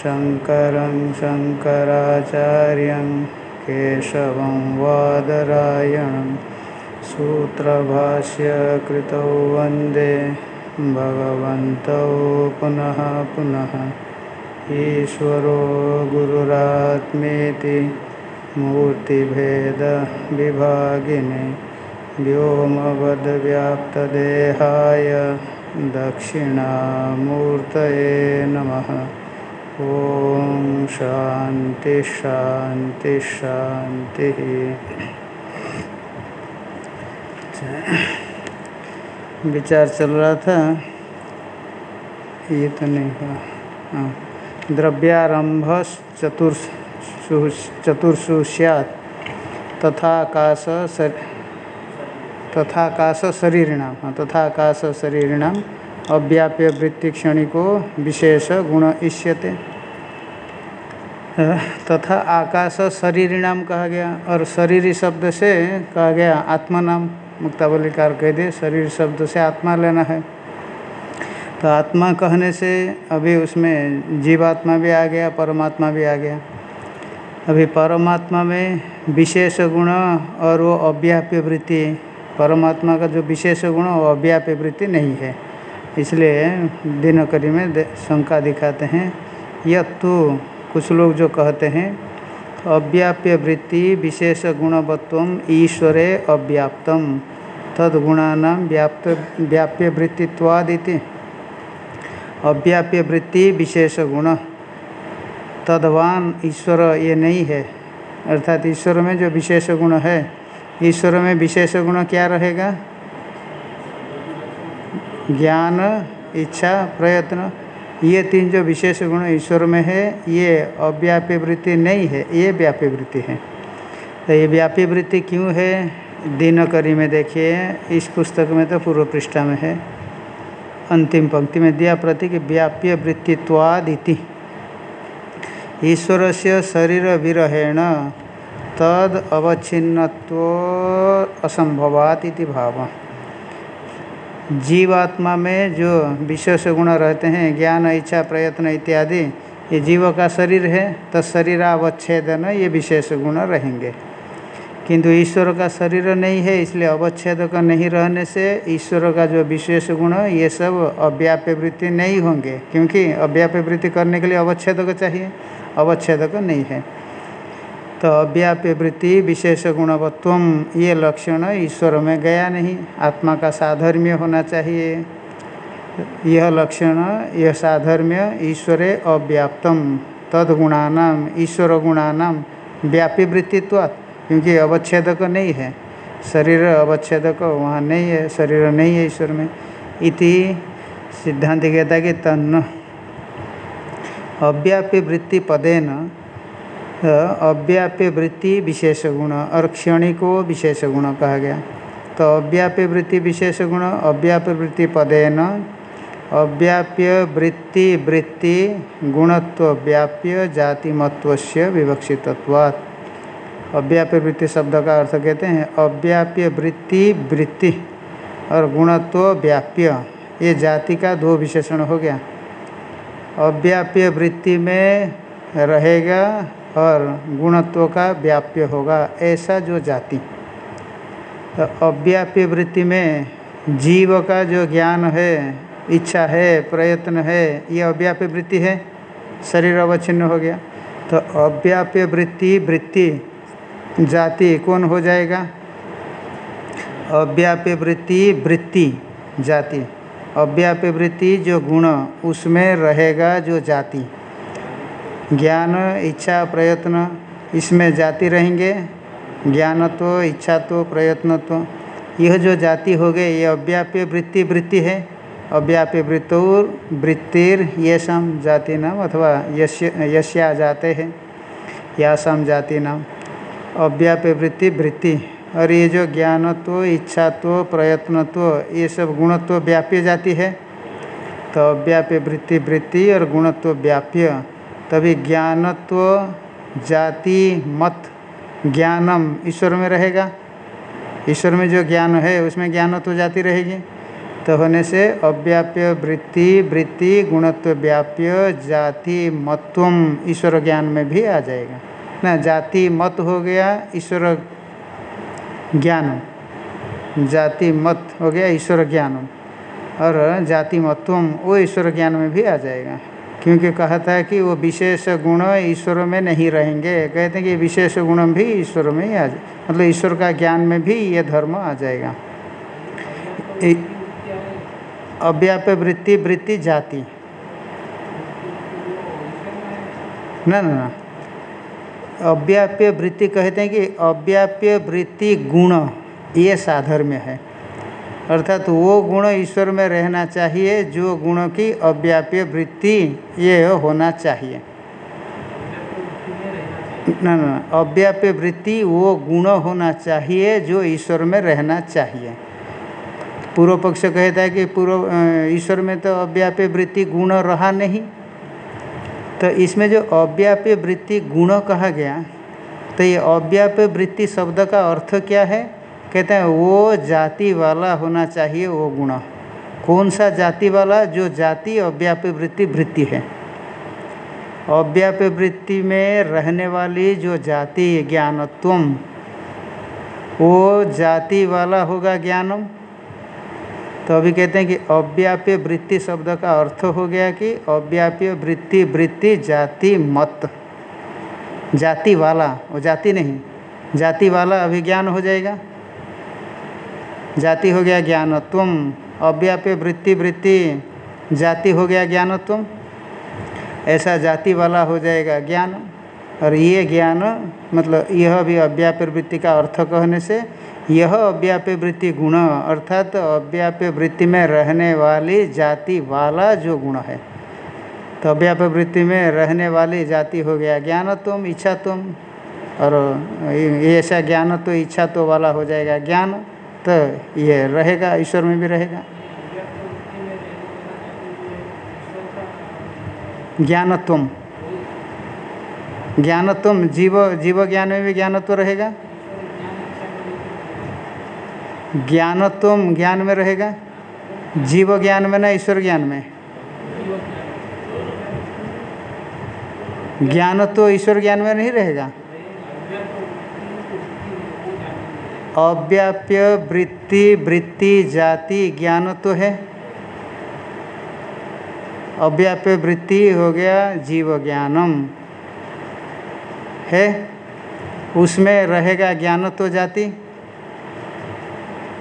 शङ्करं शङ्कराचार्यं केशवं वादरायणं सूत्रभाष्यकृतौ वंदे भगवन्तौ पुनः पुनः। ईश्वरो गुरुरात्मेति मूर्तिभेदविभागिने व्योमवद्व्याप्तदेहाय दक्षिणामूर्तये नमः। ओम शांति शांति शांति विचार चल रहा था। ये तो नहीं हुआ। हाँ। द्रव्यारंभ चतुर्सु चतुर्सु सैत तथाकाश तथाकाश शरीरिणाम। हाँ तथाकाश शरीरिणाम। अव्याप्य वृत्ति क्षणिको विशेष गुण इष्यते। तथा आकाश शरीर नाम कहा गया, और शरीर शब्द से कहा गया, आत्मा नाम मुक्तावलिकार कह दे, शरीर शब्द से आत्मा लेना है। तो आत्मा कहने से अभी उसमें जीवात्मा भी आ गया, परमात्मा भी आ गया। अभी परमात्मा में विशेष गुण और वो अव्याप्य वृत्ति, परमात्मा का जो विशेष गुण, वो अव्याप्य वृत्ति नहीं है। इसलिए दिनकरी में शंका दिखाते हैं तो कुछ लोग जो कहते हैं, अव्याप्य वृत्ति विशेष गुणवत्व ईश्वरे अव्याप्तम तदगुणा व्याप्त, व्याप्य वृत्तित्वादिति। अव्याप्य वृत्ति विशेष गुण, तदवान ईश्वर ये नहीं है। अर्थात ईश्वर में जो विशेष गुण है, ईश्वर में विशेष गुण क्या रहेगा? ज्ञान, इच्छा, प्रयत्न। ये तीन जो विशेष गुण ईश्वर में है, ये अव्याप्य वृत्ति नहीं है, ये व्याप्य वृत्ति है। तो ये व्याप्य वृत्ति क्यों है? दिनकरी में देखिए, इस पुस्तक में तो पूर्व पृष्ठा में है। अंतिम पंक्ति में दिया प्रतीक व्याप्य वृत्तित्वादिति। ईश्वर से शरीर विरहेण तद अवच्छिन्नत्व असंभवात भाव। जीवात्मा में जो विशेष गुण रहते हैं, ज्ञान, इच्छा, प्रयत्न इत्यादि, ये जीव का शरीर है तो शरीरावच्छेदन ये विशेष गुण रहेंगे। किंतु ईश्वर का शरीर नहीं है, इसलिए अवच्छेद का नहीं रहने से ईश्वर का जो विशेष गुण, ये सब अव्याप्य वृत्ति नहीं होंगे, क्योंकि अव्याप्य वृत्ति करने के लिए अवच्छेद चाहिए। अवच्छेद का नहीं है। तो अव्याप्य वृत्ति विशेष गुणवत्व ये लक्षण ईश्वर में गया नहीं, आत्मा का साधर्म्य होना चाहिए। यह लक्षण, यह साधर्म्य ईश्वरे अव्याप्तम तदगुणानाम ईश्वर गुणानाम व्यापी वृत्तित्व क्योंकि अवच्छेदक नहीं है। शरीर अवच्छेदक, वहाँ नहीं है, शरीर नहीं है ईश्वर में। इति सिद्धांत कहता कि तन्न। अव्याप्य वृत्ति पदेन अव्याप्य वृत्ति विशेष गुण और क्षणिको विशेष गुण कहा गया। तो अव्याप्य वृत्ति विशेष गुण अव्याप्य वृत्ति पदेन अव्याप्य वृत्ति वृत्ति गुणत्व व्याप्य जातिमत्व से विवक्षितत्वात्। अव्याप्य वृत्ति शब्द का अर्थ कहते हैं, अव्याप्य वृत्ति वृत्ति और गुणत्व व्याप्य। ये जाति का दो विशेषण हो गया। अव्याप्य वृत्ति में रहेगा और गुणत्व का व्याप्य होगा, ऐसा जो जाति। तो अव्याप्य वृत्ति में जीव का जो ज्ञान है, इच्छा है, प्रयत्न है, ये अव्याप्य वृत्ति है, शरीर अवच्छिन्न हो गया। तो अव्याप्य वृत्ति वृत्ति, जाति कौन हो जाएगा? अव्याप्य वृत्ति वृत्ति, जाति। अव्याप्य वृत्ति जो गुण, उसमें रहेगा जो जाति। ज्ञान, इच्छा, प्रयत्न इसमें जाति रहेंगे। ज्ञानत्व, इच्छात्व, प्रयत्नत्व, यह जो जाति हो गए, ये अव्याप्य वृत्ति वृत्ति है। अव्याप्य वृत्तुर, वृत्तिर ये सम जाति नाम अथवा यश्य यश्या जाते हैं यासम जाति नाम। अव्याप्य वृत्ति वृत्ति। और ये जो ज्ञानत्व, इच्छात्व, प्रयत्नत्व, ये सब गुणत्व व्याप्य जाति है। तो अव्याप्य वृत्ति वृत्ति और गुणत्व व्याप्य। तभी ज्ञानत्व जाति मत ज्ञानम ईश्वर में रहेगा। ईश्वर में जो ज्ञान है, उसमें ज्ञानत्व जाति रहेगी। तो होने से अव्याप्य वृत्ति वृत्ति गुणत्व व्याप्य जाति मत्वम ईश्वर ज्ञान में भी आ जाएगा। ना, जाति मत हो गया ईश्वर ज्ञान जाति मत हो गया ईश्वर ज्ञान और जाति मत्वम वो ईश्वर ज्ञान में भी आ जाएगा। क्योंकि कहा था कि वो विशेष गुण ईश्वर में नहीं रहेंगे। कहते हैं कि विशेष गुण भी ईश्वर में ही आ जाए मतलब ईश्वर का ज्ञान में भी ये धर्म आ जाएगा। अव्याप्य वृत्ति वृत्ति जाति। न न न। अव्याप्य वृत्ति कहते हैं कि अव्याप्य वृत्ति गुण, ये साधर्म्य है। अर्थात वो गुण ईश्वर में रहना चाहिए, जो गुण की अव्याप्य वृत्ति ये होना चाहिए। न न अव्याप्य वृत्ति वो गुण होना चाहिए, जो ईश्वर में रहना चाहिए। पूर्व पक्ष कहता है कि पूर्व ईश्वर में तो अव्याप्य वृत्ति गुण रहा नहीं। तो इसमें जो अव्याप्य वृत्ति गुण कहा गया तो ये अव्याप्य वृत्ति शब्द का अर्थ क्या है? कहते हैं, वो जाति वाला होना चाहिए, वो गुण। कौन सा जाति वाला? जो जाति अव्याप्य वृत्ति वृत्ति है। अव्याप्य वृत्ति में रहने वाली जो जाति ज्ञानत्व वो जाति वाला होगा ज्ञानम। तो अभी कहते हैं कि अव्याप्य वृत्ति शब्द का अर्थ हो गया कि अव्याप्य वृत्ति वृत्ति जाति मत। जाति वाला, वो जाति नहीं, जाति वाला अभिज्ञान हो जाएगा। जाति हो गया ज्ञानत्व अव्याप्य वृत्ति वृत्ति, जाति हो गया ज्ञानत्व ऐसा जाति वाला हो जाएगा ज्ञान। और ये ज्ञान मतलब यह भी अव्याप्य वृत्ति का अर्थ कहने से, यह अव्याप्य वृत्ति गुण, अर्थात अव्याप्य वृत्ति में रहने वाली जाति वाला जो गुण है। तो अव्याप्य वृत्ति में रहने वाली जाति हो गया ज्ञान तुम इच्छा तुम और ऐसा ज्ञान तो इच्छा तो वाला हो जाएगा ज्ञान। तो ये रहेगा, ईश्वर में भी रहेगा। ज्ञानत्व ज्ञानत्व जीव जीव ज्ञान में भी ज्ञानत्व रहेगा। ज्ञानत्व ज्ञान में रहेगा। जीव ज्ञान में ना, ईश्वर ज्ञान में। ज्ञान तो ईश्वर ज्ञान में नहीं रहेगा। अव्याप्य वृत्ति वृत्ति, जाति, ज्ञान तो है। अव्याप्य वृत्ति हो गया जीव ज्ञानम है? उसमें रहेगा ज्ञान तो जाति।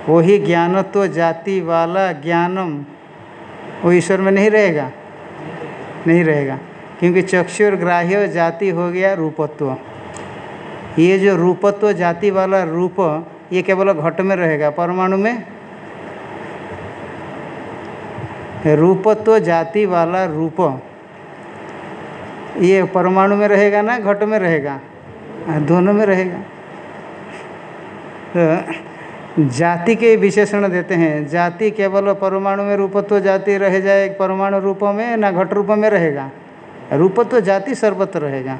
वही ज्ञानत्व जाति वाला ज्ञानम, वो ईश्वर में नहीं रहेगा? नहीं रहेगा। क्योंकि चक्षुर ग्राह्य जाति हो गया रूपत्व। ये जो रूपत्व, जाति वाला रूप ये केवल घट में रहेगा, परमाणु में? रूपत्व जाति वाला रूप। ये परमाणु में रहेगा ना, घट में रहेगा? दोनों में रहेगा। तो जाति के विशेषण देते हैं। जाति केवल परमाणु में रूपत्व जाति रह जाए, परमाणु रूप में ना घट रूप में रहेगा? रूपत्व जाति सर्वत्र रहेगा।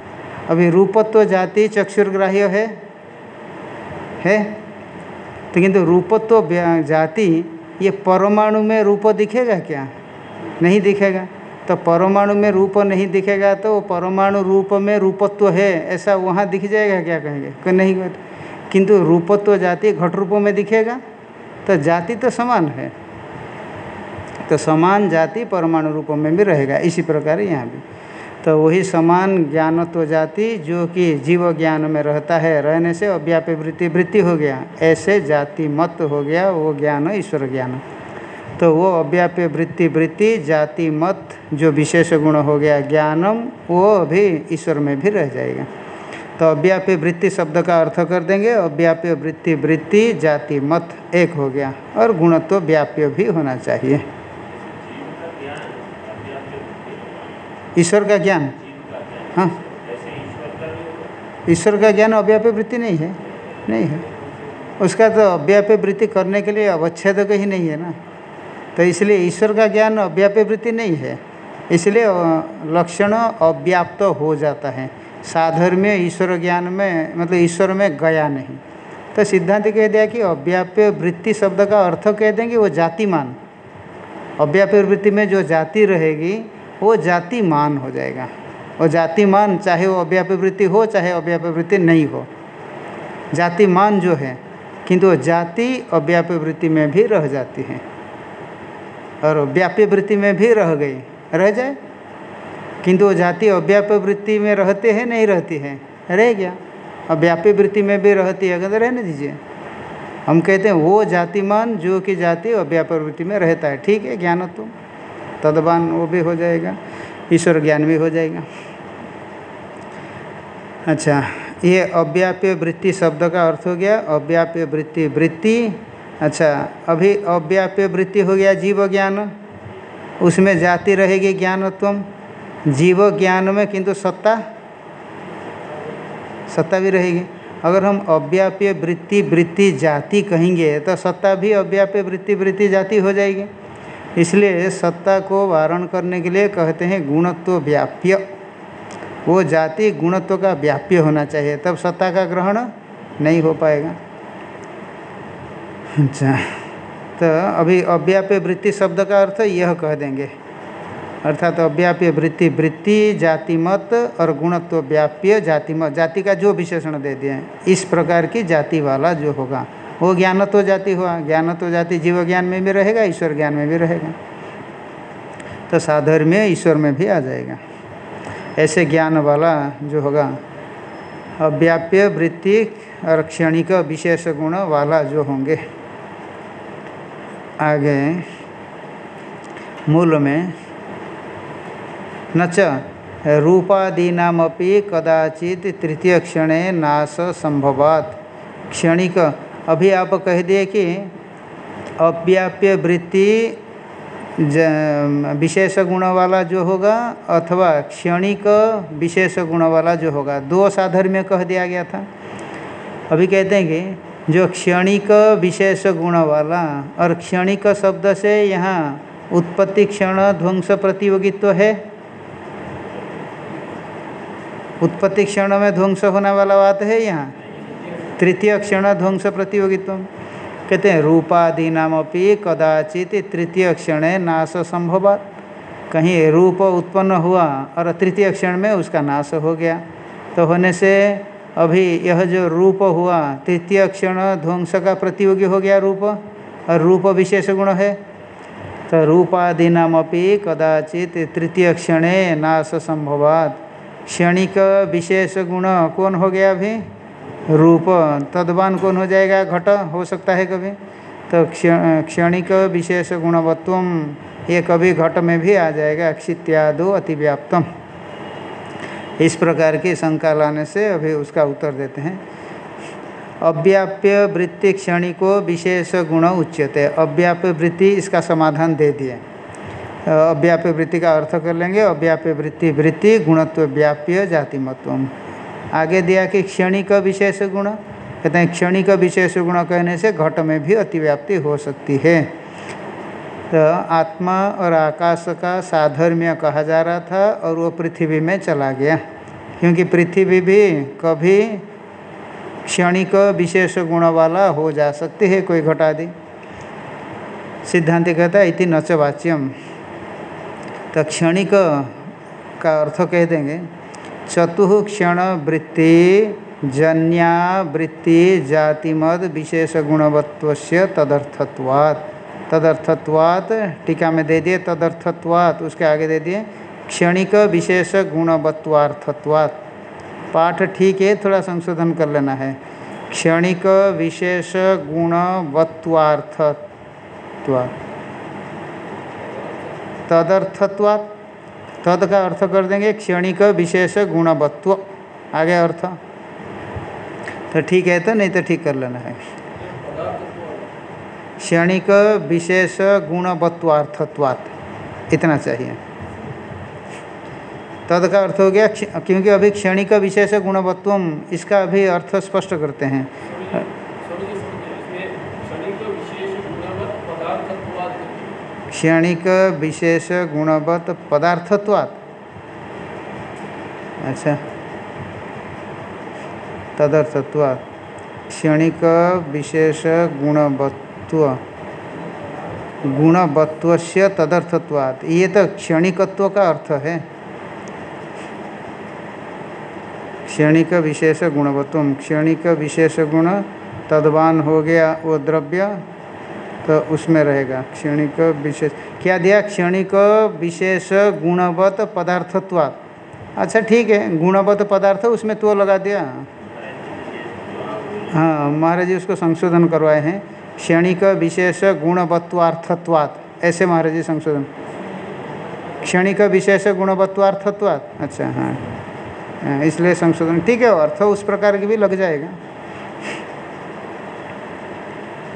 अभी रूपत्व जाति चक्षुर्ग्राह्य है? है? तो किंतु रूपत्व जाति, ये परमाणु में रूप दिखेगा क्या? नहीं दिखेगा। तो परमाणु में रूप नहीं दिखेगा तो परमाणु रूप में रूपत्व है, ऐसा वहाँ दिख जाएगा क्या कहेंगे? नहीं किंतु रूपत्व जाति घट रूपों में दिखेगा तो जाति तो समान है। तो समान जाति परमाणु रूपों में भी रहेगा, इसी प्रकार यहाँ भी। तो वही समान ज्ञानत्व जाति जो कि जीव ज्ञान में रहता है, रहने से अव्याप्य वृत्ति वृत्ति हो गया। ऐसे जाति मत हो गया, वो ज्ञान, ईश्वर ज्ञान। तो वो अव्याप्य वृत्ति वृत्ति, जाति मत जो विशेष गुण हो गया ज्ञानम, वो भी ईश्वर में भी रह जाएगा। तो अव्याप्य वृत्ति शब्द का अर्थ कर देंगे। अव्याप्य वृत्ति वृत्ति, जाति मत एक हो गया और गुणत्व व्याप्य भी होना चाहिए। ईश्वर का ज्ञान। हाँ। ईश्वर का ज्ञान अव्याप्य वृत्ति नहीं है। नहीं है। उसका तो अव्याप्य वृत्ति करने के लिए अवच्छेद ही नहीं है ना। तो इसलिए ईश्वर का ज्ञान अव्याप्य वृत्ति नहीं है। इसलिए लक्षण अव्याप्त हो जाता है। साधर्म्य ईश्वर ज्ञान में मतलब ईश्वर में गया नहीं। तो सिद्धांत कह दिया कि अव्याप्य वृत्ति शब्द का अर्थ कह देंगे वो जातिमान। अव्याप्य वृत्ति में जो जाति रहेगी वो जातिमान हो जाएगा। और जातिमान चाहे वो अव्याप्य वृत्ति हो, चाहे अव्याप्य वृत्ति नहीं हो। जातिमान जो है, किंतु वो जाति अव्याप्य वृत्ति में भी रह जाती है। और व्याप्य वृत्ति में भी रह गई, रह जाए। किंतु वो जाति अव्याप्य वृत्ति में रहते हैं, नहीं रहती है, रह गया। अव्याप्य वृत्ति में भी रहती है, अगर रहने दीजिए। हम कहते हैं वो जातिमान जो कि जाति अव्याप्य वृत्ति में रहता है, ठीक है ज्ञानत्व तदवान वो भी हो जाएगा, ईश्वर ज्ञान भी हो जाएगा। अच्छा ये अव्याप्य वृत्ति शब्द का अर्थ हो गया, अव्याप्य वृत्ति वृत्ति। अच्छा अभी अव्याप्य वृत्ति हो गया जीव ज्ञान उसमें जाति रहेगी ज्ञानत्व जीव ज्ञान में किंतु सत्ता सत्ता भी रहेगी। अगर हम अव्याप्य वृत्ति वृत्ति जाति कहेंगे तो सत्ता भी अव्याप्य वृत्ति वृत्ति जाति हो जाएगी। इसलिए सत्ता को वारण करने के लिए कहते हैं गुणत्व व्याप्य। वो जाति गुणत्व का व्याप्य होना चाहिए, तब सत्ता का ग्रहण नहीं हो पाएगा। अच्छा तो अभी अव्याप्य वृत्ति शब्द का अर्थ यह कह देंगे। अर्थात तो अव्याप्य वृत्ति वृत्ति जाति मत और गुणत्व व्याप्य जाति मत जाति का जो विशेषण दे दिए इस प्रकार की जाति वाला जो होगा। वो ज्ञानत्व जाति हुआ। ज्ञानत्व जाति जीव ज्ञान में भी रहेगा, ईश्वर ज्ञान में भी रहेगा। तो साधर्म्य ईश्वर में भी आ जाएगा। ऐसे ज्ञान वाला जो होगा, अव्याप्य वृत्ति और क्षणिक विशेष गुण वाला जो होंगे, आगे मूल में न च, रूपादीनामपि कदाचित तृतीय क्षण नाश संभवात। क्षणिक अभी आप कह दिए कि अव्याप्य वृत्ति विशेष गुण वाला जो होगा अथवा क्षणिक विशेष गुण वाला जो होगा, दो साधर्म्य कह दिया गया था। अभी कहते हैं कि जो क्षणिक विशेष गुण वाला और क्षणिक शब्द से यहाँ उत्पत्ति क्षण ध्वंस प्रतियोगित्व है। उत्पत्ति क्षण में ध्वंस होने वाला बात है यहाँ। तृतीय क्षण ध्वंस प्रतियोगित्व। कहते हैं रूपादि नाम अपनी कदाचित तृतीय क्षण नाश संभवात। कहीं रूप उत्पन्न हुआ और तृतीय क्षण में उसका नाश हो गया। तो होने से अभी यह जो रूप हुआ, तृतीय क्षण ध्वंस का प्रतियोगी हो गया रूप, और रूप विशेष गुण है। तो रूपादि नाम अपनी कदाचित तृतीय क्षण नाश संभवात। क्षणिक विशेष गुण कौन हो गया अभी? रूप, तद्वान कौन हो जाएगा? घट हो सकता है कभी। तो क्षण, क्षणिक विशेष गुणवत्व ये कभी घट में भी आ जाएगा। क्षित्यादो अतिव्याप्तम। इस प्रकार की शंका लाने से अभी उसका उत्तर देते हैं। अव्याप्य वृत्ति क्षणिको विशेष गुण उच्यते। अव्याप्य वृत्ति इसका समाधान दे दिए। अव्याप्य वृत्ति का अर्थ कर लेंगे। अव्याप्य वृत्ति वृत्ति गुणत्व व्याप्य जातिमत्व आगे दिया कि क्षणिक विशेष गुण, कहते हैं क्षणिक विशेष गुण कहने से घट में भी अतिव्याप्ति हो सकती है। तो आत्मा और आकाश का साधर्म्य कहा जा रहा था और वो पृथ्वी में चला गया। क्योंकि पृथ्वी भी कभी क्षणिक विशेष गुण वाला हो जा सकती है कोई घटादि। सिद्धांत कहता है, इति नचवाच्यम तो क्षणिक का अर्थ कह देंगे चतुः क्षण वृत्ति जन्या वृत्ति जातिमद विशेष गुणवत्व से तदर्थत्वात्। तदर्थत्वात् टीका में दे दिए, तदर्थत्वात्, उसके आगे दे दिए, क्षणिक विशेष गुणवत्वार्थत्वात् पाठ ठीक है, थोड़ा संशोधन कर लेना है। क्षणिक विशेष गुणवत्वार्थत्वात् तदर्थत्वात्। तद का अर्थ कर देंगे क्षणिक विशेष गुणवत्व। आगे अर्थ। तो ठीक है तो नहीं तो ठीक कर लेना है। क्षणिक विशेष गुणवत्वार्थत्वात्। इतना चाहिए। तद का अर्थ हो गया क्योंकि अभी क्षणिक विशेष गुणवत्व इसका अभी अर्थ स्पष्ट करते हैं। क्षणिक विशेष गुणवत पदार्थत्वात्। अच्छा। तदर्थत्वात्। क्षणिक विशेष गुणवत्व गुणवत्व से तदर्थत्वात्। ये तो क्षणिकत्व का अर्थ है। क्षणिक विशेष गुणवत्व क्षणिक विशेष गुण तद्वान हो गया वो द्रव्य। तो उसमें रहेगा। क्षणिक विशेष। क्या दिया? क्षणिक विशेष गुणवत पदार्थत्वात्। अच्छा ठीक है। गुणवत पदार्थ उसमें तो लगा दिया। हाँ महाराज जी उसको संशोधन करवाए हैं। क्षणिक विशेष गुणवत्वार्थत्वात् ऐसे महाराज जी संशोधन। क्षणिक विशेष गुणवत्वार्थत्वात् अच्छा हाँ, हाँ इसलिए संशोधन। ठीक है अर्थ उस प्रकार की भी लग जाएगा।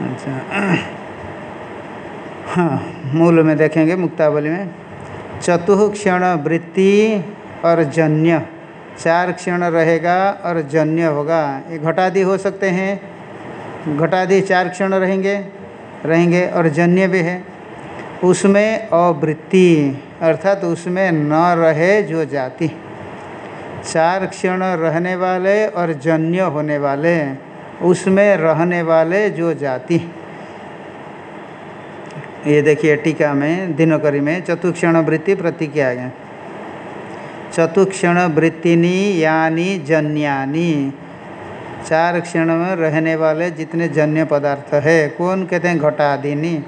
अच्छा। हाँ मूल में देखेंगे मुक्तावली में। चतुः क्षण वृत्ति और जन्य। चार क्षण रहेगा और जन्य होगा। ये घटादि हो सकते हैं। घटादि चार क्षण रहेंगे रहेंगे और जन्य भी है। उसमें अवृत्ति, अर्थात तो उसमें न रहे जो जाति। चार क्षण रहने वाले और जन्य होने वाले, उसमें रहने वाले जो जाति। ये देखिए टीका में, दिनकरी में, चतुक्षण वृत्ति प्रतिज्ञा है। चतुक्षण वृत्तिनी यानी जन्यानी। चार क्षण में रहने वाले जितने जन्य पदार्थ है, कौन कहते हैं? घटादिनी।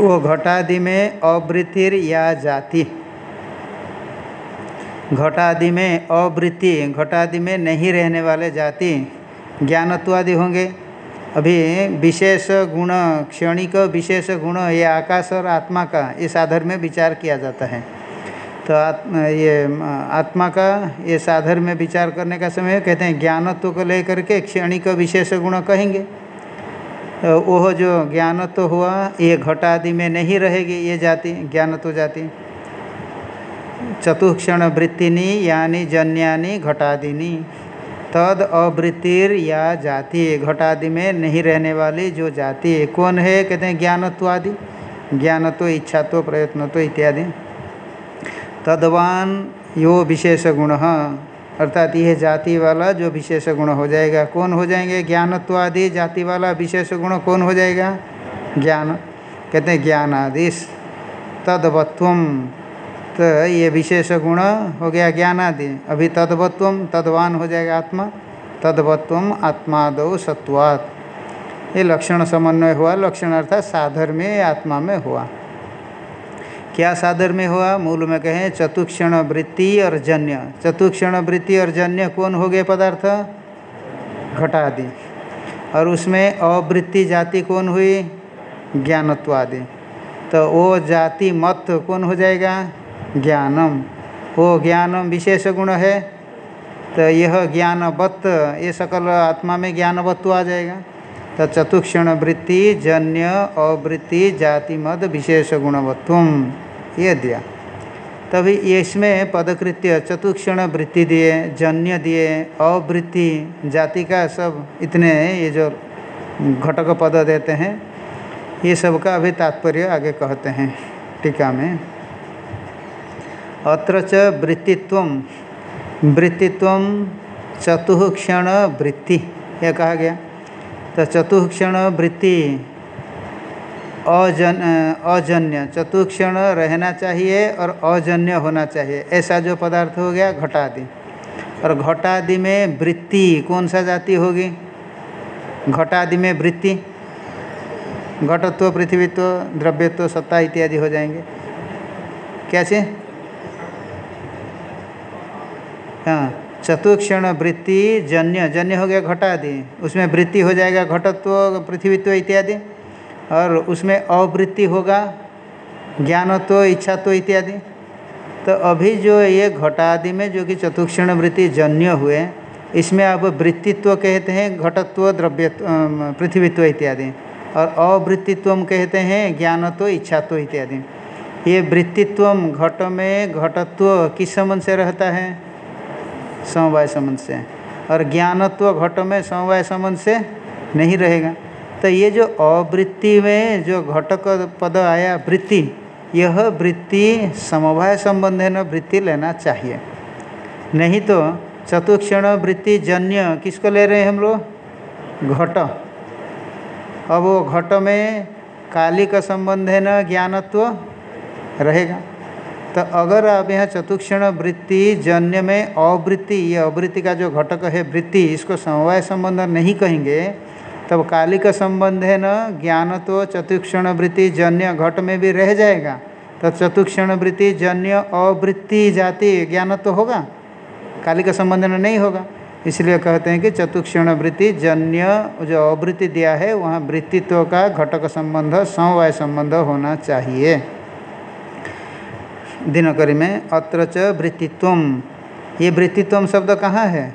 वो घटादि में अवृत्तिर या जाति। घटादि में अवृत्ति, घटादि में नहीं रहने वाले जाति, ज्ञानत्वादि होंगे। अभी विशेष गुण, क्षणिक विशेष गुण, ये आकाश और आत्मा का, इस आधार में विचार किया जाता है। तो आत्मा ये, आत्मा का ये साधर में विचार करने का समय कहते हैं ज्ञानत्व को लेकर के क्षणिक विशेष गुण कहेंगे। तो वह जो ज्ञानत्व हुआ, ये घटादि में नहीं रहेगी, ये जाति, ज्ञानत्व जाति। चतुक्षण वृत्तिनी, यानी जन्यानी, घटादिनी। तद अवृत्तिर या जाति। घटादि में नहीं रहने वाली जो जाति, कौन है? कहते हैं ज्ञानत्वादि। ज्ञानत्व, इच्छात्व, प्रयत्नत्व इत्यादि। तदवान यो विशेष गुण। अर्थात यह जाति वाला जो विशेष गुण हो जाएगा, कौन हो जाएँगे? ज्ञानत्वादि जाति वाला विशेष गुण कौन हो जाएगा? ज्ञान। कहते हैं ज्ञान आदिश तदवत्वम। तो ये विशेष गुण हो गया ज्ञान आदि अभी तद्वत्व तद्वान हो जाएगा आत्मा, तद्वत्व आत्मादो सत्वात्। ये लक्षण समन्वय हुआ, लक्षण अर्थात साधर में, आत्मा में हुआ। क्या साधर में हुआ? मूल में कहें, चतुक्षण वृत्ति और जन्य। चतुक्षण वृत्ति और जन्य कौन हो गए पदार्थ? घटादि। और उसमें अवृत्ति जाति कौन हुई? ज्ञानत्वादि। तो वो जाति मत कौन हो जाएगा? ज्ञानम। वो ज्ञानम विशेष गुण है तो यह ज्ञानवत्त ये सकल आत्मा में ज्ञानवत्व आ जाएगा। तो चतुक्षण वृत्ति, जन्य, अवृत्ति जाति मद विशेष गुणवत्व ये दिया। तभी इसमें पदकृत्य चतुक्षण वृत्ति दिए, जन्य दिए, अवृत्ति, जाति का सब इतने ये जो घटक पद देते हैं, ये सब का अभी तात्पर्य आगे कहते हैं टीका में। अत्र च वृत्तित्व। वृत्तित्व चतुक्षण वृत्ति। यह कहा गया। तो चतुक्षण वृत्ति अजन, अजन्य। चतुक्षण रहना चाहिए और अजन्य होना चाहिए। ऐसा जो पदार्थ हो गया, घटादि। और घटादि में वृत्ति कौन सा जाति होगी? घटादि में वृत्ति। घटत्व, पृथ्वीत्व, द्रव्यत्व, सत्ता इत्यादि हो जाएँगे। कैसे? हाँ चतुक्षण वृत्ति, जन्य। जन्य हो गया घटादि उसमें वृत्ति हो जाएगा घटत्व, पृथ्वीत्व इत्यादि। और उसमें अवृत्ति होगा, ज्ञानत्व, इच्छात्व इत्यादि। तो अभी जो ये घटादि में जो कि चतुक्षण वृत्ति जन्य हुए, इसमें अब वृत्तित्व कहते हैं, घटत्व द्रव्य पृथ्वीत्व इत्यादि। और अवृत्तित्व कहते हैं, ज्ञानत्व, इच्छात्व इत्यादि। ये वृत्तित्व घट में घटत्व किस संबंध से रहता है? समवाय संबंध से। और ज्ञानत्व घट में समवाय संबंध से नहीं रहेगा। तो ये जो अवृत्ति में जो घटक पद आया, वृत्ति, यह वृत्ति समवाय संबंध न, वृत्ति लेना चाहिए। नहीं तो चतुक्षण वृत्ति जन्य किसको ले रहे हैं हम लोग? घट। अब वो घट में काली का संबंध है न, ज्ञानत्व रहेगा। तो अगर आप यहाँ चतुक्षण वृत्ति, जन्य में अवृत्ति, ये अवृत्ति का जो घटक है वृत्ति, इसको समवाय संबंध नहीं कहेंगे, तब काली का संबंध है न, ज्ञान तो चतुक्षण वृत्ति, जन्य घट में भी रह जाएगा। तो चतुक्षण वृत्ति, जन्य अवृत्ति जाति, ज्ञान तो होगा काली का संबंध नहीं होगा। इसलिए कहते हैं कि चतुक्षण वृत्ति, जन्य जो अवृत्ति दिया है, वहाँ वृत्तित्व का घटक संबंध, समवाय संबंध होना चाहिए। दिनकरी में अत्र च वृत्तित्व ये वृत्तित्व शब्द कहाँ है?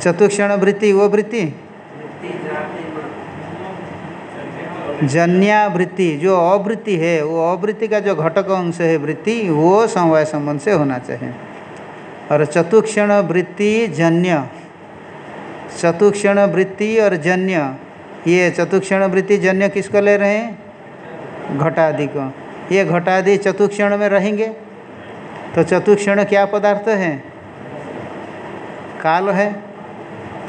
चतुक्षण वृत्ति, वो वृत्ति? जन्यावृत्ति जो अवृत्ति है, वो अवृत्ति का जो घटक अंश है वृत्ति, वो समवाय संबंध से होना चाहिए। और चतुक्षण वृत्ति जन्य। चतुक्षण वृत्ति और जन्य। ये चतुक्षण वृत्ति जन्य किसको ले रहे हैं? घटादि को। ये घटादि चतुक्षण में रहेंगे। तो चतुक्षण क्या पदार्थ है? काल है।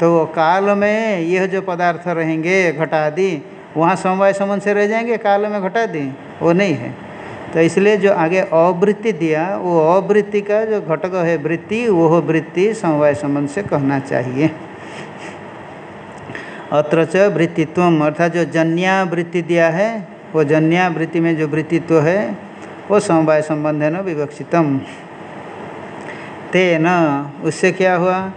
तो वो काल में यह जो पदार्थ रहेंगे, घटादि, वहाँ समवाय संबंध से रह जाएँगे, काल में घटादि? वो नहीं है। तो इसलिए जो आगे अवृत्ति दिया, वो अवृत्ति का जो घटक है वृत्ति वो वृत्ति समवाय संबंध से कहना चाहिए। अत्र च वृत्तित्व अर्थात जो जन्यावृत्ति दिया है, वो जन्यावृत्ति में जो वृत्तित्व है, वो समवाय संबंध है न, विवक्षितम। तेन उससे क्या हुआ?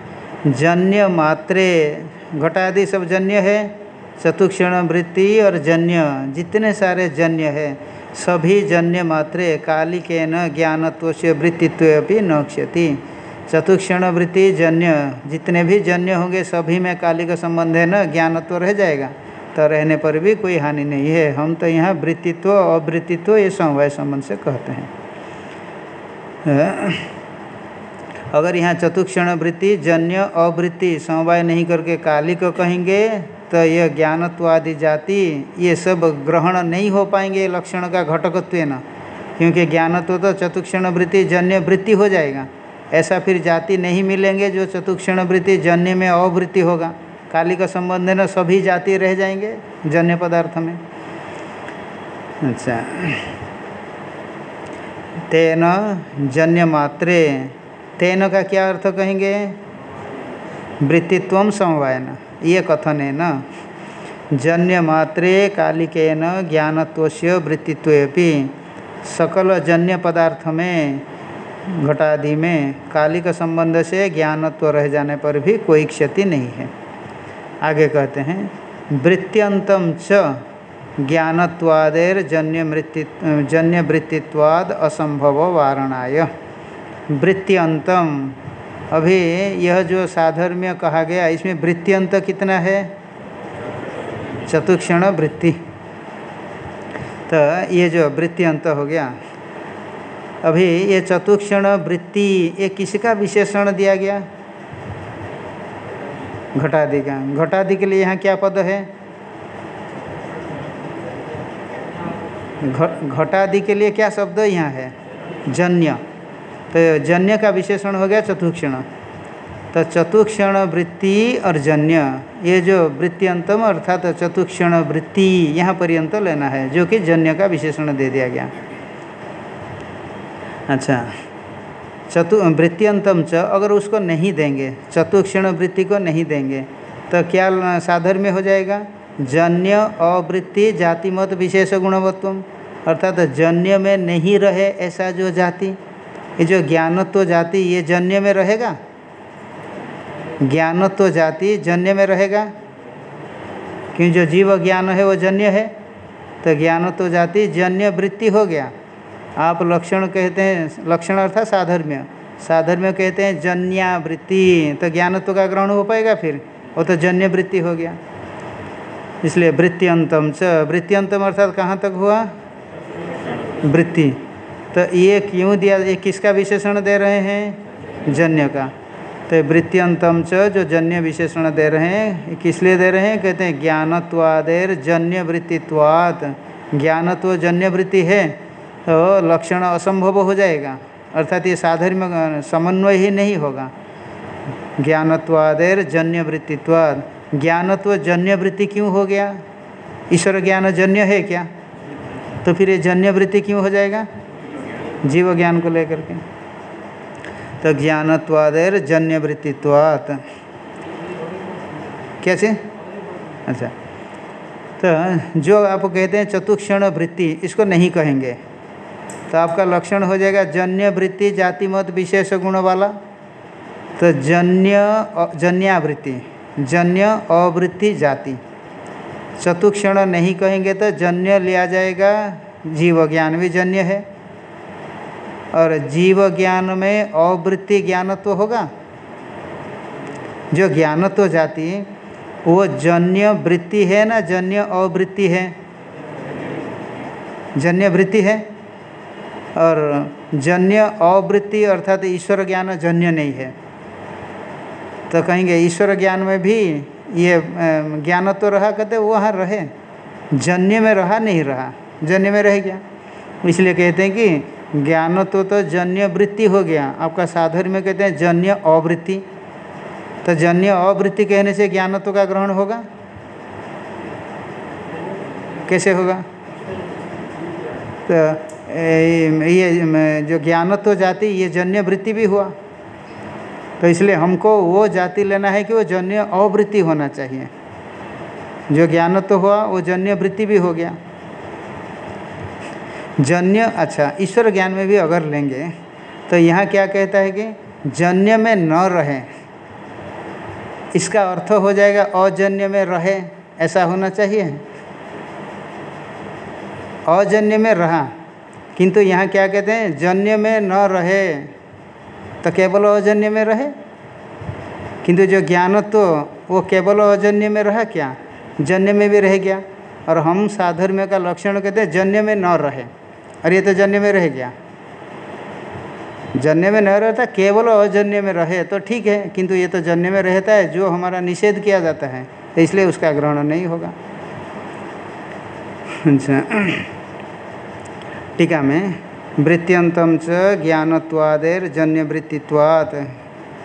जन्य मात्रे घटादि सब जन्य है, चतुक्षण वृत्ति और जन्य, जितने सारे जन्य है, सभी जन्य मात्रे कालिके न ज्ञानत्व से वृत्तित्व न क्षति चतुक्षण वृत्ति जन्य जितने भी जन्य होंगे, सभी में काली का संबंध है न, ज्ञानत्व रह जाएगा। तो रहने पर भी कोई हानि नहीं है। हम तो यहाँ वृत्तित्व, अवृत्तित्व, ये समवाय संबंध से कहते हैं। अगर यहाँ चतुक्षण वृत्ति जन्य अवृत्ति समवाय नहीं करके काली को कहेंगे तो यह ज्ञानत्व आदि जाति, ये सब ग्रहण नहीं हो पाएँगे लक्षण का घटकत्व न। क्योंकि ज्ञानत्व तो चतुक्षण वृत्ति जन्य वृत्ति हो जाएगा। ऐसा फिर जाति नहीं मिलेंगे जो चतुक्षण वृत्ति जन्य में अवृत्ति होगा। काली का संबंध ना, सभी जाति रह जाएँगे जन्य पदार्थ में। अच्छा। तेन जन्य मात्रे। तेन का क्या अर्थ कहेंगे? वृत्तित्व समवायन। ये कथन है न। जन्य मात्रे कालिकेन ज्ञानत्व वृत्तित्व सकल जन्य पदार्थ में घटादि में काली का संबंध से ज्ञानत्व रह जाने पर भी कोई क्षति नहीं है। आगे कहते हैं, वृत्त्यंतम च ज्ञानत्वादेर जन्य मृत्यु जन्य वृत्तित्वाद असंभव वारणाय। वृत्त्यंतम अभी यह जो साधर्म्य कहा गया, इसमें वृत्त्यंत कितना है? चतुक्षण वृत्ति। तो ये जो वृत्त्यंत हो गया अभी ये चतुक्षण वृत्ति, ये किसका विशेषण दिया गया? घटादि का। घटादि के लिए यहाँ क्या पद है? घटादि के लिए क्या शब्द यहाँ है? जन्य। तो जन्य का विशेषण हो गया चतुक्षण। तो चतुक्षण वृत्ति और जन्य, ये जो वृत्तियंतम अर्थात चतुक्षण वृत्ति यहाँ पर्यंत लेना है, जो कि जन्य का विशेषण दे दिया गया। अच्छा। चतु वृत्तियंतम च, अगर उसको नहीं देंगे, चतुक्षण वृत्ति को नहीं देंगे तो क्या साधर में हो जाएगा? जन्य अवृत्ति जाति मत विशेष गुणवत्व अर्थात जन्य में नहीं रहे ऐसा जो जाति, ये जो ज्ञानत्व जाति, ये जन्य में रहेगा? ज्ञानत्व जाति जन्य में रहेगा? क्योंकि जो जीव ज्ञान है, वो जन्य है? तो ज्ञानत्व जाति जन्य वृत्ति हो गया। आप लक्षण कहते हैं, लक्षण अर्थात साधर्म्य। साधर्म्य कहते हैं, जन्यावृत्ति। तो ज्ञानत्व का ग्रहण हो पाएगा फिर, वो तो जन्य वृत्ति हो गया। इसलिए वृत्तियंतम च, वृत्तियंतम अर्थात कहाँ तक हुआ? वृत्ति। तो ये क्यों दिया, ये किसका विशेषण दे रहे हैं? जन्य का। तो वृत्तियंतम च, जो जन्य विशेषण दे रहे हैं किस लिए दे रहे हैं? कहते हैं, ज्ञानत्वादेर जन्य वृत्तित्वात् ज्ञानत्व जन्य वृत्ति है। तो लक्षण असंभव हो जाएगा। अर्थात ये साधर्म समन्वय ही नहीं होगा। ज्ञानत्वादेर जन्य वृत्तित्वाद ज्ञानत्व जन्य वृत्ति क्यों हो गया? ईश्वर ज्ञान जन्य है क्या? तो फिर ये जन्य वृत्ति क्यों हो जाएगा? जीव ज्ञान को लेकर के। तो ज्ञानत्वादेर जन्य वृत्तित्वात् कैसे? अच्छा। तो जो आप कहते हैं चतुक्षण वृत्ति, इसको नहीं कहेंगे। तो आपका लक्षण हो जाएगा जन्य वृत्ति, जाति मत, विशेष गुण वाला। तो जन्य, जन्यावृत्ति, जन्य अवृत्ति जाति। चतुक्षण नहीं कहेंगे तो जन्य लिया जाएगा जीव ज्ञान भी जन्य है। और जीव ज्ञान में अवृत्ति ज्ञानत्व होगा। जो ज्ञानत्व जाति, वो जन्य वृत्ति है ना, जन्य अवृत्ति है? जन्य वृत्ति है? और जन्य अवृत्ति अर्थात ईश्वर ज्ञान जन्य नहीं है। तो कहेंगे ईश्वर ज्ञान में भी ये ज्ञान तो रहा कहते वहाँ रहे। जन्य में रहा, नहीं रहा। जन्य में रह गया। इसलिए कहते हैं कि ज्ञान तो तो जन्य वृत्ति हो गया। आपका साधन में कहते हैं जन्य अवृत्ति। तो जन्य अवृत्ति कहने से ज्ञानत्व का ग्रहण होगा? कैसे होगा? तो ये जो ज्ञानत्व जाति, ये जन्य वृत्ति भी हुआ। तो इसलिए हमको वो जाति लेना है कि वो जन्य अवृत्ति होना चाहिए। जो ज्ञान तो हुआ, वो जन्य वृत्ति भी हो गया। जन्य अच्छा ईश्वर ज्ञान में भी अगर लेंगे तो यहाँ क्या कहता है कि जन्य में न रहे, इसका अर्थ हो जाएगा अजन्य में रहे, ऐसा होना चाहिए। अजन्य में रहा। किंतु यहाँ क्या कहते हैं जन्य में न रहे तो केवल अजन्य में रहे? किंतु जो ज्ञानत्व तो, वो केवल अजन्य में रहा क्या? जन्य में भी रह गया। और हम साधर्म्य का लक्षण कहते हैं जन्य में न रहे। और ये तो जन्य में रह गया। जन्य में न रहता केवल अजन्य में रहे तो ठीक है। किंतु ये तो जन्य में रहता है जो हमारा निषेध किया जाता है तो इसलिए उसका ग्रहण नहीं होगा। अच्छा। टीका में वृत्त्यंतम च ज्ञानत्वादेर जन्य वृत्तित्वात्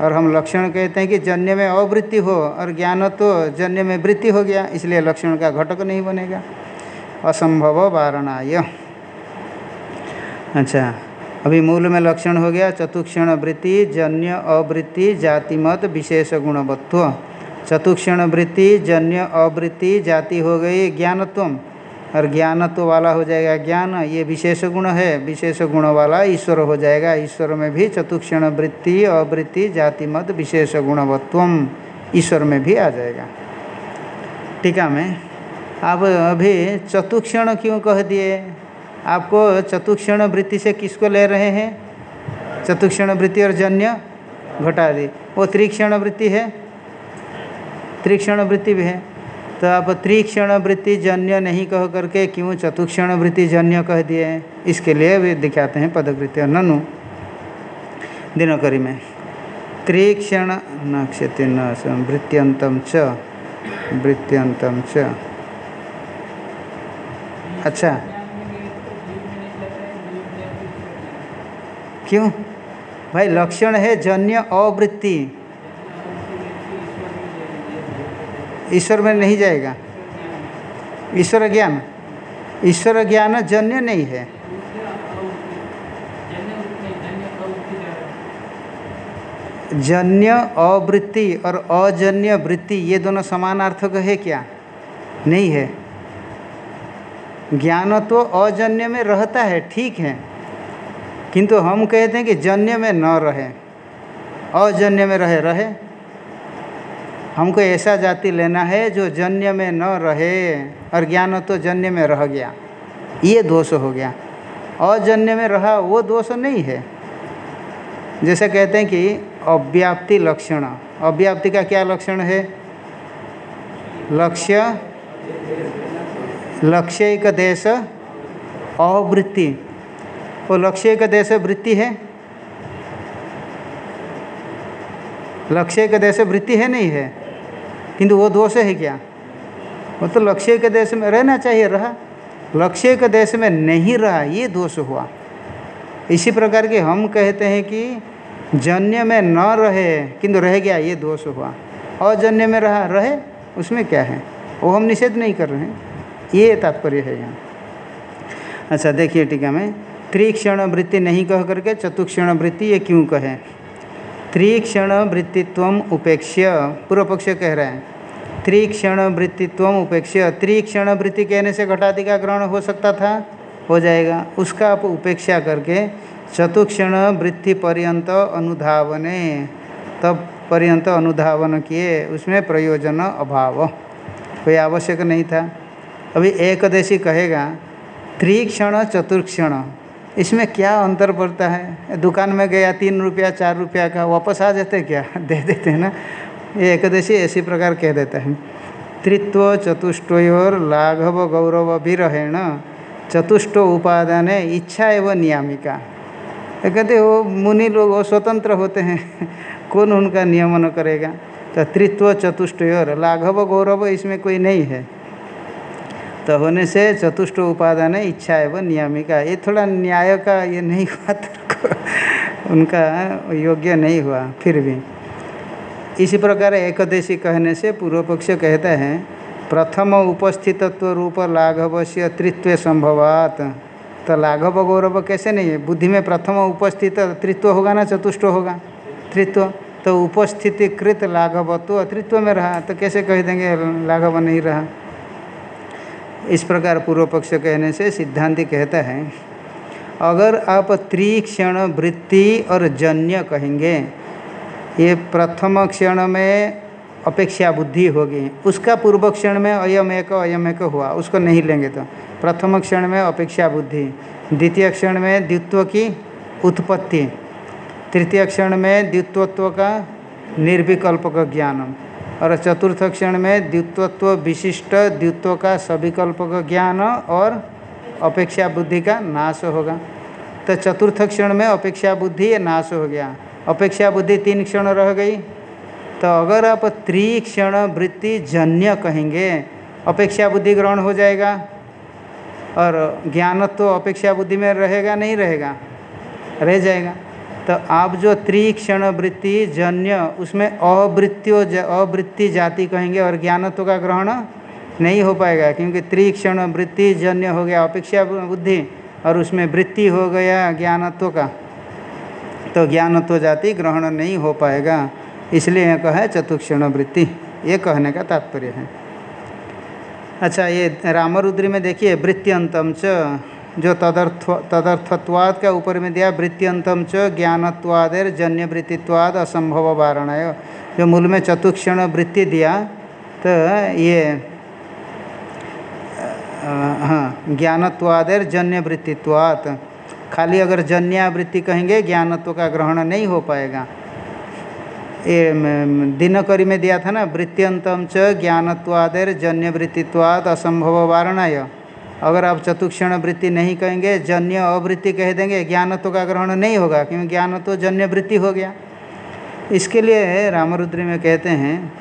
और हम लक्षण कहते हैं कि जन्य में अवृत्ति हो और ज्ञान तो जन्य में वृत्ति हो गया, इसलिए लक्षण का घटक नहीं बनेगा। असंभव वारणाय। अच्छा अभी मूल में लक्षण हो गया, चतुक्षण वृत्ति, जन्य अवृत्ति, जातिमत, विशेष गुणवत्व। चतुक्षण वृत्ति, जन्य अवृत्ति, जाति हो गई ज्ञानत्व और ज्ञानत्व वाला हो जाएगा ज्ञान, ये विशेष गुण है, विशेष गुण वाला ईश्वर हो जाएगा। ईश्वर में भी चतुक्षण वृत्ति, अवृत्ति जाति मत विशेष गुणवत्वम ईश्वर में भी आ जाएगा। टीका में, आप अभी चतुक्षण क्यों कह दिए? आपको चतुक्षण वृत्ति से किसको ले रहे हैं? चतुक्षण वृत्ति और जन्य घटा दी। वो त्रिक्षण वृत्ति है। त्रिक्षण वृत्ति भी है। तो आप त्रिक्षण वृत्ति जन्य नहीं कह करके क्यों चतुक्षण वृत्ति जन्य कह दिए? इसके लिए भी दिखाते हैं पदकृत्य ननु। दिनकरी में, त्रिक्षण नक्षति न वृत्त्यंतम च वृत्त्यंतम च। अच्छा। क्यों? भाई लक्षण है जन्य अवृत्ति। ईश्वर में नहीं जाएगा। ईश्वर ज्ञान। ईश्वर ज्ञान जन्य नहीं है। जन्य, अवृत्ति और अजन्य वृत्ति, ये दोनों समानार्थक है क्या? नहीं है। ज्ञान तो अजन्य में रहता है, ठीक है। किंतु हम कहते हैं कि जन्य में न रहे। अजन्य में रहे रहे। हमको ऐसा जाति लेना है जो जन्य में न रहे और ज्ञान तो जन्य में रह गया। ये दोष हो गया। अजन्य में रहा, वो दोष नहीं है। जैसे कहते हैं कि अव्याप्ति लक्षण। अव्याप्ति का क्या लक्षण है? लक्ष्य लक्ष्य का देश, अवृत्ति। वो लक्ष्य का देश वृत्ति है? लक्ष्य का देश वृत्ति है नहीं है? किंतु वो दोष है क्या? वो तो लक्ष्य के देश में रहना चाहिए, रहा। लक्ष्य के देश में नहीं रहा, ये दोष हुआ। इसी प्रकार के हम कहते हैं कि जन्य में न रहे, किंतु रह गया, ये दोष हुआ। अजन्य में रहा, रहे, उसमें क्या है? वो हम निषेध नहीं कर रहे हैं। ये तात्पर्य है यहाँ। अच्छा देखिए टीका में, त्रिक्षण वृत्ति नहीं कह करके चतुक्षण वृत्ति ये क्यों कहे? त्रिक्षण वृत्तित्व उपेक्ष्य। पूर्व पक्ष कह रहे हैं त्रिक्षण वृत्तित्व उपेक्ष्य। त्रिक्षण वृत्ति कहने से घटादि का ग्रहण हो सकता था, हो जाएगा। उसका आप उपेक्षा करके चतुक्षण वृत्ति पर्यंत अनुधावने, तब पर्यंत अनुधावन किए, उसमें प्रयोजन अभाव। कोई आवश्यक नहीं था। अभी एकदेशी कहेगा, त्रिक्षण चतुर्क्षण। इसमें क्या अंतर पड़ता है? दुकान में गया, तीन रुपया, चार रुपया का वापस आ जाते क्या? दे देते हैं ना? ये एकदशी ऐसी प्रकार कह देता है। त्रित्व चतुष्टोर लाघव गौरव विरहेण चतुष्ट उपादान इच्छा एवं नियामिका। कहते वो मुनि लोग, वो स्वतंत्र होते हैं। कौन उनका नियमन करेगा? तो त्रित्व चतुष्टोर लाघव गौरव इसमें कोई नहीं है। तो होने से चतुष्ट उपादान है, इच्छा एवं नियमिका ये थोड़ा न्याय का ये नहीं हुआ तो उनका योग्य नहीं हुआ, फिर भी। इसी प्रकार एकदेशी कहने से पूर्व पक्ष कहता है, प्रथम उपस्थितत्व रूप लाघव से तृत्व संभवात। तो लाघव गौरव कैसे नहीं है? बुद्धि में प्रथम उपस्थित तृत्व होगा ना, चतुष्ट होगा? त्रित्व। तो उपस्थिति कृत लाघवत्व त्रित्व में रहा तो कैसे कह देंगे, लाघव नहीं रहा? इस प्रकार पूर्व पक्ष कहने से सिद्धांति कहता है, अगर आप त्रिक्षण वृत्ति और जन्य कहेंगे, ये प्रथम क्षण में अपेक्षा बुद्धि होगी। उसका पूर्व क्षण में अयम एक अयम एक हुआ, उसको नहीं लेंगे तो। प्रथम क्षण में अपेक्षा बुद्धि, द्वितीय क्षण में द्वित्व की उत्पत्ति, तृतीय क्षण में द्वित्वत्व का निर्विकल्प का ज्ञानम और चतुर्थ क्षण में द्वित्वत्व विशिष्ट द्वित्व का सविकल्प का ज्ञान और अपेक्षा बुद्धि का नाश होगा। तो चतुर्थ क्षण में अपेक्षा बुद्धि ये नाश हो गया। अपेक्षा बुद्धि तीन क्षण रह गई। तो अगर आप त्रिक्षण वृत्ति जन्य कहेंगे, अपेक्षा बुद्धि ग्रहण हो जाएगा और ज्ञानत्व तो अपेक्षा बुद्धि में रहेगा, नहीं रहेगा, रह जाएगा। तो आप जो त्रिक्षण वृत्ति जन्य, उसमें अवृत्तियों अवृत्ति जाति कहेंगे और ज्ञानत्व का ग्रहण नहीं हो पाएगा, क्योंकि त्रिक्षण वृत्ति जन्य हो गया, अपेक्षा बुद्धि और उसमें वृत्ति हो गया ज्ञानत्व का। तो ज्ञानत्व जाति ग्रहण नहीं हो पाएगा, इसलिए यह कहा चतुक्षण वृत्ति ये कहने का तात्पर्य है। अच्छा ये रामरुद्री में देखिए, वृत्त्यंतम च। जो तदर्थ तदर्थत्वाद का ऊपर में दिया वृत्त्यंतम च ज्ञानत्वादेर जन्य वृत्तित्वाद असंभव वारण जो मूल में चतुक्षण वृत्ति दिया तो ये हाँ ज्ञानत्वादेर जन्य वृत्तित्वात् खाली अगर जन्यावृत्ति कहेंगे, ज्ञानत्व का ग्रहण नहीं हो पाएगा। ये दिनकरी में दिया था ना, वृत्त्यंतम च ज्ञानत्वादेर जन्य वृत्तित्वाद असंभव वारणाय। अगर आप चतुक्षण वृत्ति नहीं कहेंगे, जन्य अवृत्ति कह देंगे, ज्ञानत्व का ग्रहण नहीं होगा, क्योंकि ज्ञान तो जन्य वृत्ति हो गया। इसके लिए रामरुद्री में कहते हैं,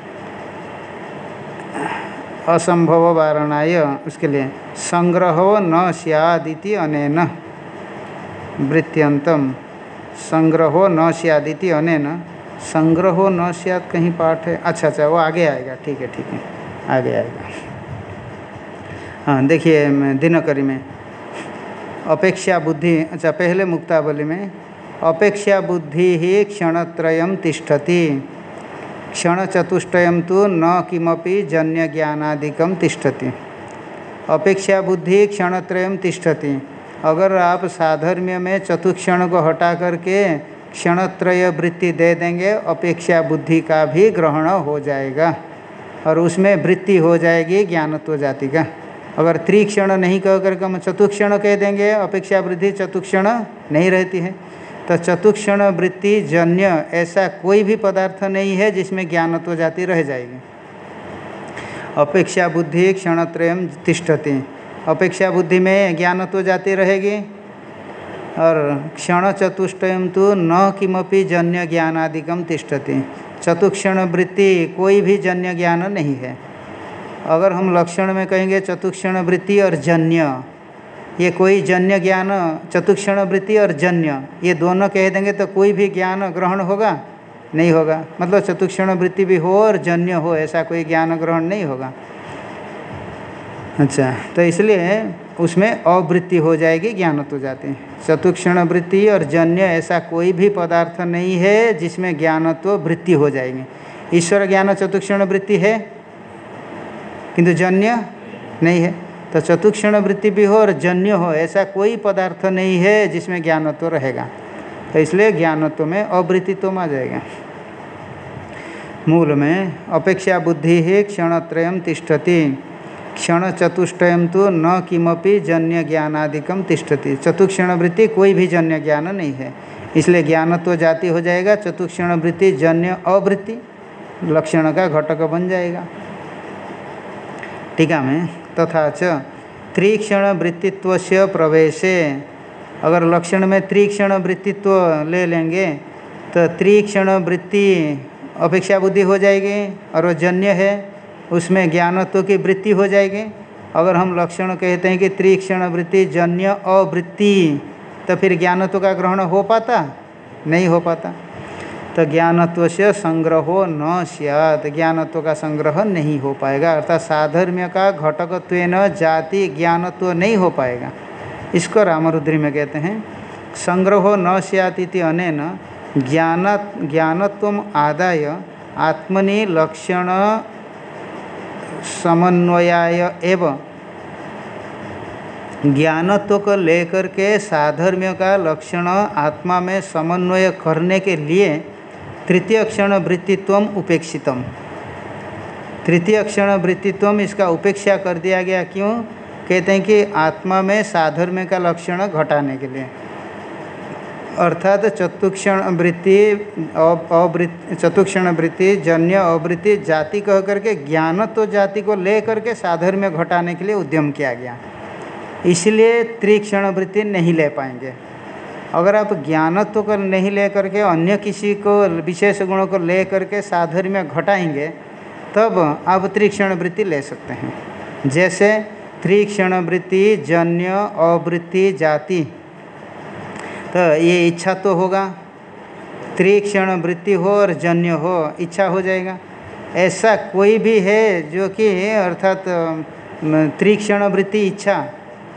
असंभव वारणाय, उसके लिए, संग्रह न सियादिति अनेन, वृत्त्यंतम, संग्रहो न सियादिति अनेन, संग्रहो न सियाद कहीं पाठ है। अच्छा अच्छा वो आगे आएगा, ठीक है ठीक है, आगे आएगा। हाँ देखिए दिनकरी में अपेक्षा बुद्धि अच्छा पहले मुक्तावली में, अपेक्षा बुद्धि ही क्षणत्रय तिष्ठति। क्षण चतुष्टयम तो न किमपि जन्य ज्ञानादिकम तिष्ठति। अपेक्षा बुद्धि क्षणत्रय तिष्ठति। अगर आप साधर्म्य में चतुक्षण को हटा करके क्षणत्रय वृत्ति दे देंगे, अपेक्षा बुद्धि का भी ग्रहण हो जाएगा और उसमें वृत्ति हो जाएगी ज्ञानत्व जाति का। अगर त्रिक्षण नहीं कह करके हम चतुक्षण कह देंगे, अपेक्षा वृद्धि चतुक्षण नहीं रहती है। तो चतुक्षण वृत्ति जन्य ऐसा कोई भी पदार्थ नहीं है जिसमें ज्ञानत्व जाति रह जाएगी। अपेक्षा बुद्धि क्षणत्रय तिष्ठति। अपेक्षा बुद्धि में ज्ञानत्व जाति रहेगी और क्षण चतुष्टयम तो न किमपि जन्य ज्ञानादिकम तिष्ठति। चतुक्षण वृत्ति कोई भी जन्य ज्ञान नहीं है। अगर हम लक्षण में कहेंगे चतुक्षण वृत्ति और जन्य, ये कोई जन्य ज्ञान, चतुक्षण वृत्ति और जन्य, ये दोनों कह देंगे तो कोई भी ज्ञान ग्रहण होगा? नहीं होगा। मतलब चतुक्षण वृत्ति भी हो और जन्य हो, ऐसा कोई ज्ञान ग्रहण नहीं होगा। अच्छा तो इसलिए उसमें अवृत्ति हो जाएगी, ज्ञान तो जाते चतुक्षण वृत्ति और जन्य ऐसा कोई भी पदार्थ नहीं है जिसमें ज्ञानत्व वृत्ति हो जाएगी। ईश्वर ज्ञान चतुक्षण वृत्ति है? किंतु जन्य नहीं है। तो चतुक्षण वृत्ति भी हो और जन्य हो, ऐसा कोई पदार्थ नहीं है जिसमें ज्ञानत्व रहेगा। तो इसलिए ज्ञानत्व में अवृत्तित्व आ जाएगा। मूल में, अपेक्षा बुद्धि ही क्षणत्रय तिष्ठति। क्षण चतुष्टयम तो न किमपि जन्य ज्ञानादिकम तिष्ठति। चतुक्षण वृत्ति कोई भी जन्य ज्ञान नहीं है। इसलिए ज्ञानत्व जाति हो जाएगा, चतुक्षण वृत्ति जन्य अवृत्ति, लक्षण का घटक बन जाएगा। टीका में तथा च त्रिक्षण वृत्तित्व से प्रवेशे। अगर लक्षण में त्रिक्षण वृत्तित्व ले लेंगे तो त्रिक्षण वृत्ति अपेक्षा बुद्धि हो जाएगी, और वो जन्य है, उसमें ज्ञानत्व की वृत्ति हो जाएगी। अगर हम लक्षण कहते हैं कि त्रिक्षण वृत्ति जन्य अवृत्ति तो फिर ज्ञानत्व का ग्रहण हो पाता? नहीं हो पाता। तो ज्ञानत्व से संग्रह न सियात। ज्ञानत्व का संग्रह नहीं हो पाएगा। अर्थात साधर्म्य का घटकत्व न जाति ज्ञानत्व नहीं हो पाएगा। इसको रामरुद्री में कहते हैं, संग्रह न सियाति अनेन ज्ञान ज्ञानत्व आदाय, आत्मनि लक्षण समन्वयाय एवं। ज्ञानत्व को लेकर के साधर्म्य का लक्षण आत्मा में समन्वय करने के लिए तृतीय क्षण वृत्तित्व उपेक्षितम। तृतीय क्षण वृत्तित्व इसका उपेक्षा कर दिया गया क्यों? कहते हैं कि आत्मा में साधर्म्य का लक्षण घटाने के लिए। अर्थात चतुक्षण वृत्ति अवृत्ति चतुक्षण वृत्ति जन्य अवृत्ति, जाति कह करके ज्ञान तो जाति को ले करके साधर्म्य घटाने के लिए उद्यम किया गया। इसलिए त्रिक्षण वृत्ति नहीं ले पाएँगे। अगर आप ज्ञानत्व को नहीं ले करके अन्य किसी को विशेष गुणों को ले करके साधर्म्य घटाएँगे, तब आप त्रिक्षण वृत्ति ले सकते हैं। जैसे त्रिक्षण वृत्ति, जन्य, अवृत्ति, जाति। तो ये इच्छा तो होगा। त्रिक्षण वृत्ति हो और जन्य हो, इच्छा हो जाएगा। ऐसा कोई भी है जो कि अर्थात त्रिक्षण वृत्ति इच्छा,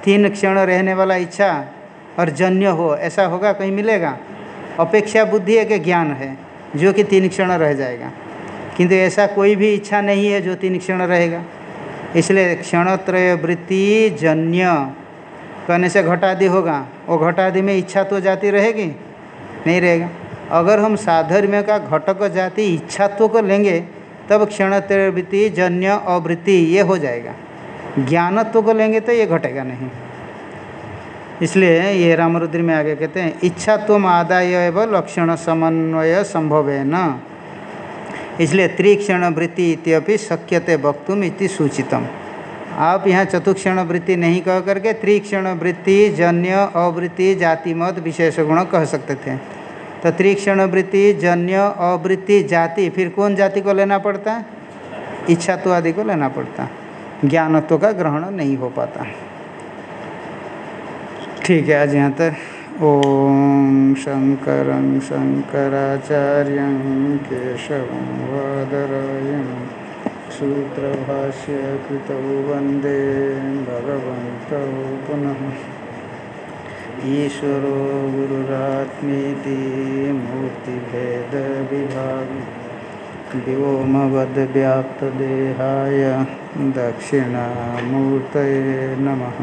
तीन क्षण रहने वाला इच्छा और जन्य हो, ऐसा होगा, कहीं मिलेगा। अपेक्षा बुद्धि एक ज्ञान है, जो कि तीन क्षण रह जाएगा। किंतु ऐसा कोई भी इच्छा नहीं है जो तीन क्षण रहेगा। इसलिए क्षणत्रय वृत्ति जन्य कहने से घटादि होगा वो घटादि में इच्छा तो जाती रहेगी, नहीं रहेगा। अगर हम साधर्म्य का घटक जाति इच्छात्व को लेंगे, तब क्षणत्रय वृत्ति जन्य अवृत्ति ये हो जाएगा। ज्ञानत्व को लेंगे तो ये घटेगा नहीं। इसलिए ये रामरुद्र में आगे कहते हैं, इच्छा तुम आदाय एवं लक्षण समन्वय संभव है न इसलिए त्रिक्षण वृत्ति इत्यपि शक्यते वक्तुम इति सूचितम। आप यहाँ चतुक्षण वृत्ति नहीं कह करके त्रिक्षण वृत्ति, जन्य, अवृत्ति जाति मत विशेष गुण कह सकते थे। तो त्रिक्षण वृत्ति, जन्य, अवृत्ति, जाति, फिर कौन जाति को लेना पड़ता? इच्छा तो आदि को लेना पड़ता। ज्ञानत्व का ग्रहण नहीं हो पाता। ठीक है, आज यहाँ तक। ओम शंकर शंकराचार्य केशव वादरायण सूत्रभाष्य कृत वंदे भगवत पुनः। ईश्वरो गुरुरात्मीति मूर्तिभेद विभाग व्योमवद्व्याप्तदेहाय दक्षिणामूर्तये नमः।